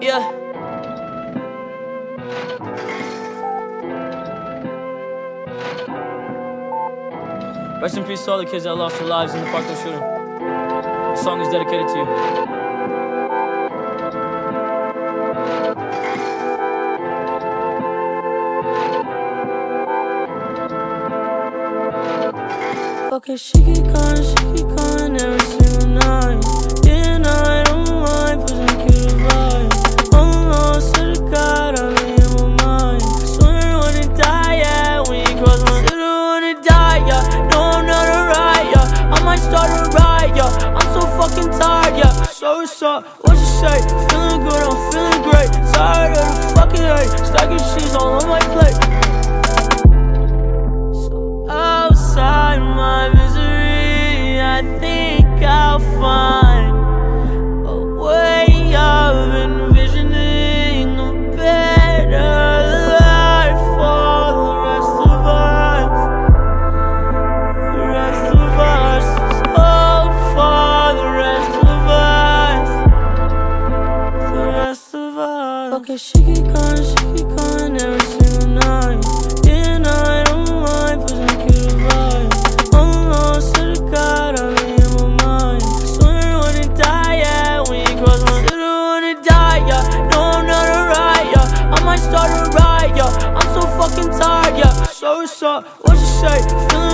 Yeah. Rest in peace to all the kids that lost their lives in the Parkland shooting. The song is dedicated to you. Okay, she get gone, she So what's up? What you say? Feeling good, I'm feeling great. Us. Okay, she keep calling, she keep calling every single night. Yeah, and I don't mind pushing cute advice. Oh no, swear to the God, I'm in my mind. Swear I wanna die, yeah, when you cross my. Swear I wanna die, yeah. No, I'm not alright, yeah. I might start a riot, yeah. I'm so fucking tired, yeah. So what's up? What you say?